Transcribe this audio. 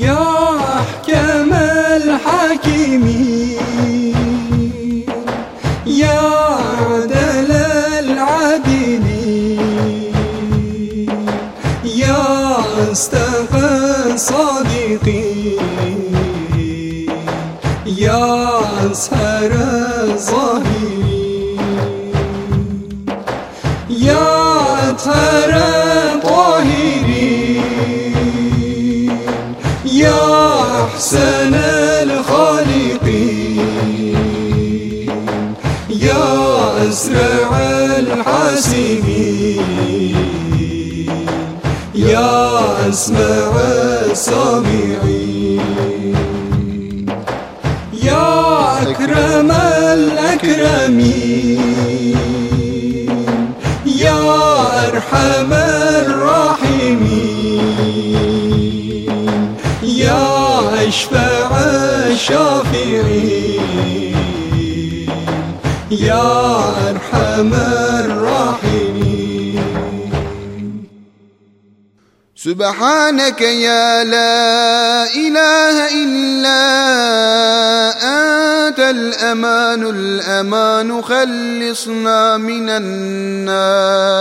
يا أحكم الحاكمين يا عدل العادلين يا أصدق الصادقين يا أسهر الظاهرين يا أحسن الخالقين. يا أسرع الحاسبين. يا أسمع السامعين. يا أكرم الأكرمين. يا أرحم الراحمين. يا أشفع الشافعين يا أرحم الراحمين. سبحانك يا لا إله إلا أنت الأمان الأمان خلصنا من النار.